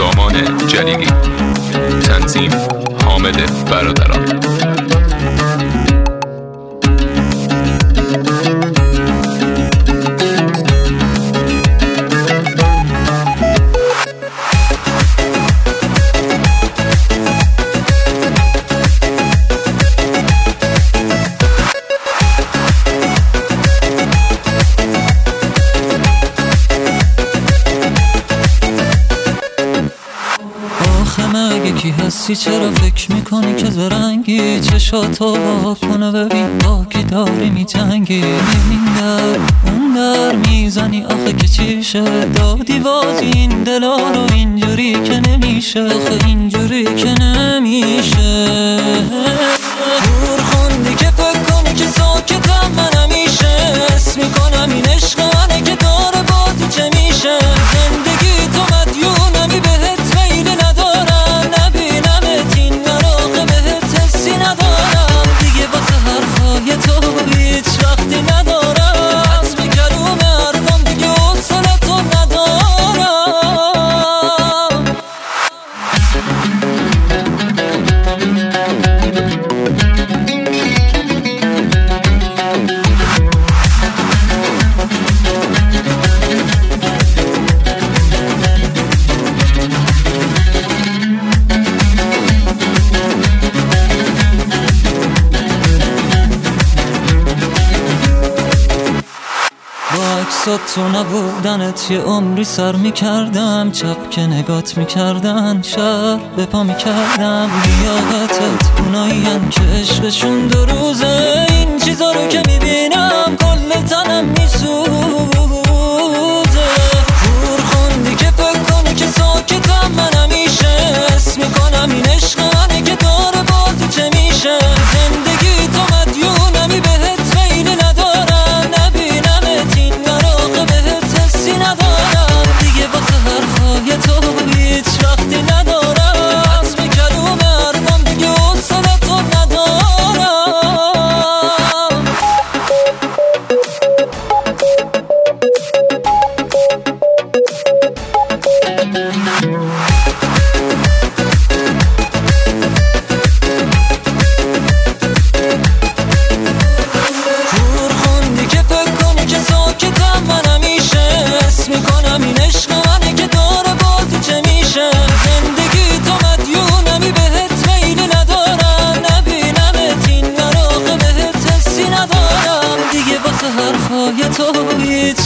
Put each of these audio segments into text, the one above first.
سامان جلیلی تنظیم حامد برادران. کی هستی؟ چرا فکر می‌کنی که زرنگی؟ چشاتو با کنه؟ ببین با کی داری میجنگی؟ این در اون در می‌زنی آخه که چیشه؟ دادی باز این دلا رو اینجوری که نمیشه آخه اینجوری که نمیشه عکسات تو نبودنت یه عمری سر می‌کردم چپ که نگات می‌کردن شب به پا می‌کردم. لیاقتت اونایی که عشقشون دو روزه این چیزا رو که می‌بینم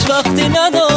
وقتی ندارم.